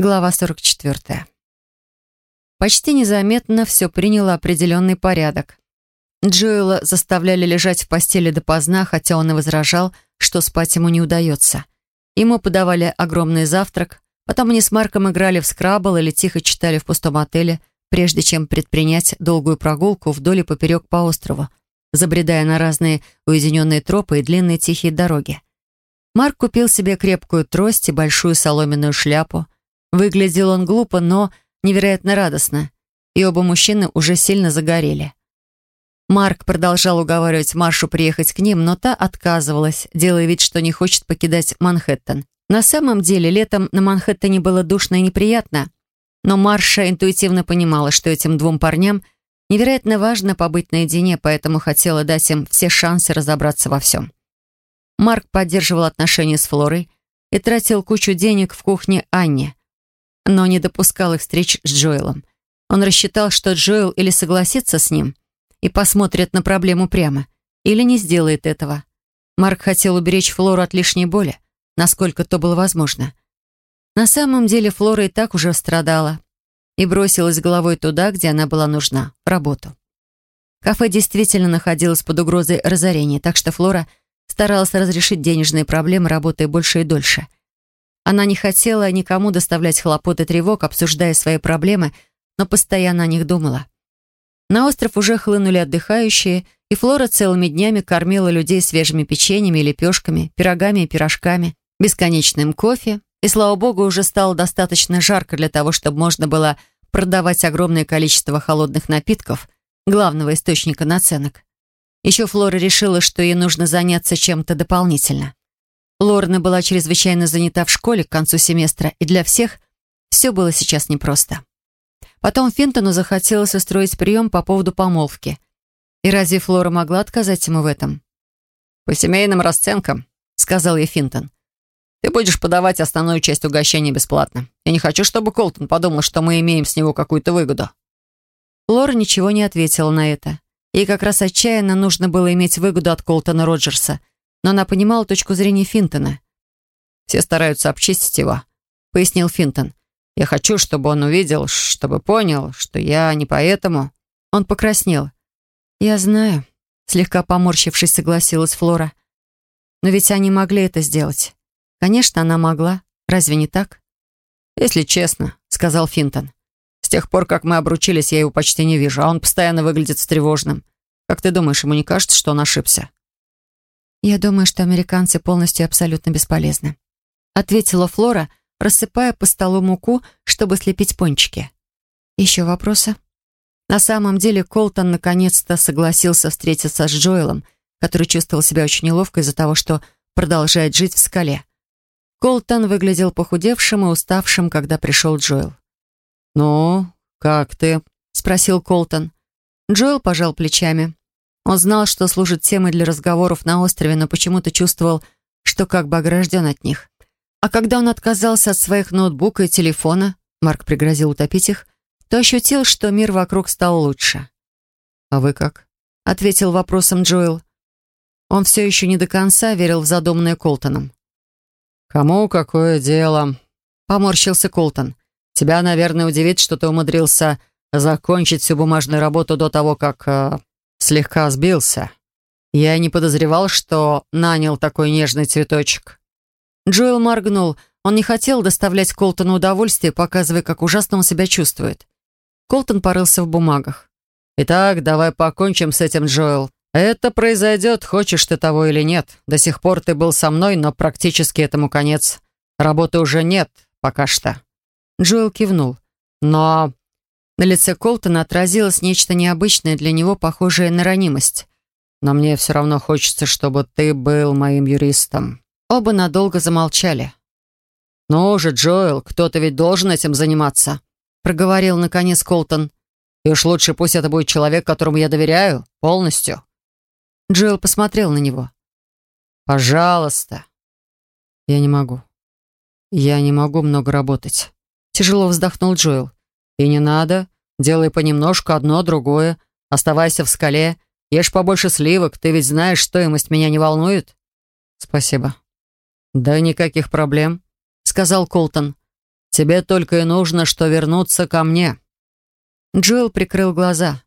Глава 44. Почти незаметно все приняло определенный порядок. Джоэла заставляли лежать в постели допоздна, хотя он и возражал, что спать ему не удается. Ему подавали огромный завтрак, потом они с Марком играли в скрабл или тихо читали в пустом отеле, прежде чем предпринять долгую прогулку вдоль и поперек по острову, забредая на разные уединенные тропы и длинные тихие дороги. Марк купил себе крепкую трость и большую соломенную шляпу – Выглядел он глупо, но невероятно радостно, и оба мужчины уже сильно загорели. Марк продолжал уговаривать Маршу приехать к ним, но та отказывалась, делая вид, что не хочет покидать Манхэттен. На самом деле, летом на Манхэттене было душно и неприятно, но Марша интуитивно понимала, что этим двум парням невероятно важно побыть наедине, поэтому хотела дать им все шансы разобраться во всем. Марк поддерживал отношения с Флорой и тратил кучу денег в кухне Анне но не допускал их встреч с Джоэлом. Он рассчитал, что Джоэл или согласится с ним и посмотрит на проблему прямо, или не сделает этого. Марк хотел уберечь Флору от лишней боли, насколько то было возможно. На самом деле Флора и так уже страдала и бросилась головой туда, где она была нужна, в работу. Кафе действительно находилось под угрозой разорения, так что Флора старалась разрешить денежные проблемы, работая больше и дольше – она не хотела никому доставлять хлопот и тревог, обсуждая свои проблемы, но постоянно о них думала. На остров уже хлынули отдыхающие, и Флора целыми днями кормила людей свежими печеньями и лепешками, пирогами и пирожками, бесконечным кофе, и, слава богу, уже стало достаточно жарко для того, чтобы можно было продавать огромное количество холодных напитков, главного источника наценок. Еще Флора решила, что ей нужно заняться чем-то дополнительно. Лорна была чрезвычайно занята в школе к концу семестра, и для всех все было сейчас непросто. Потом Финтону захотелось устроить прием по поводу помолвки. И разве Флора могла отказать ему в этом? «По семейным расценкам», — сказал ей Финтон. «Ты будешь подавать основную часть угощения бесплатно. Я не хочу, чтобы Колтон подумал, что мы имеем с него какую-то выгоду». Флора ничего не ответила на это. Ей как раз отчаянно нужно было иметь выгоду от Колтона Роджерса, но она понимала точку зрения Финтона. «Все стараются обчистить его», — пояснил Финтон. «Я хочу, чтобы он увидел, чтобы понял, что я не поэтому». Он покраснел. «Я знаю», — слегка поморщившись, согласилась Флора. «Но ведь они могли это сделать. Конечно, она могла. Разве не так?» «Если честно», — сказал Финтон. «С тех пор, как мы обручились, я его почти не вижу, а он постоянно выглядит встревоженным. Как ты думаешь, ему не кажется, что он ошибся?» «Я думаю, что американцы полностью и абсолютно бесполезны», ответила Флора, рассыпая по столу муку, чтобы слепить пончики. «Еще вопросы?» На самом деле Колтон наконец-то согласился встретиться с Джоэлом, который чувствовал себя очень неловко из-за того, что продолжает жить в скале. Колтон выглядел похудевшим и уставшим, когда пришел Джоэл. «Ну, как ты?» — спросил Колтон. Джоэл пожал плечами. Он знал, что служит темой для разговоров на острове, но почему-то чувствовал, что как бы огражден от них. А когда он отказался от своих ноутбука и телефона, Марк пригрозил утопить их, то ощутил, что мир вокруг стал лучше. «А вы как?» — ответил вопросом Джоэл. Он все еще не до конца верил в задуманное Колтоном. «Кому какое дело?» — поморщился Колтон. «Тебя, наверное, удивит, что ты умудрился закончить всю бумажную работу до того, как э, слегка сбился. Я не подозревал, что нанял такой нежный цветочек. Джоэл моргнул. Он не хотел доставлять Колтону удовольствие, показывая, как ужасно он себя чувствует. Колтон порылся в бумагах. «Итак, давай покончим с этим, Джоэл. Это произойдет, хочешь ты того или нет. До сих пор ты был со мной, но практически этому конец. Работы уже нет, пока что». Джоэл кивнул. «Но на лице Колтона отразилось нечто необычное для него, похожее на ранимость. «Но мне все равно хочется, чтобы ты был моим юристом». Оба надолго замолчали. «Ну же, Джоэл, кто-то ведь должен этим заниматься», — проговорил наконец Колтон. «И уж лучше пусть это будет человек, которому я доверяю, полностью». Джоэл посмотрел на него. «Пожалуйста». «Я не могу. Я не могу много работать». Тяжело вздохнул Джоэл. И не надо. Делай понемножку одно, другое. Оставайся в скале. Ешь побольше сливок. Ты ведь знаешь, стоимость меня не волнует. Спасибо. Да никаких проблем, сказал Колтон. Тебе только и нужно, что вернуться ко мне». Джоэл прикрыл глаза.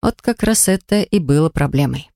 Вот как раз это и было проблемой.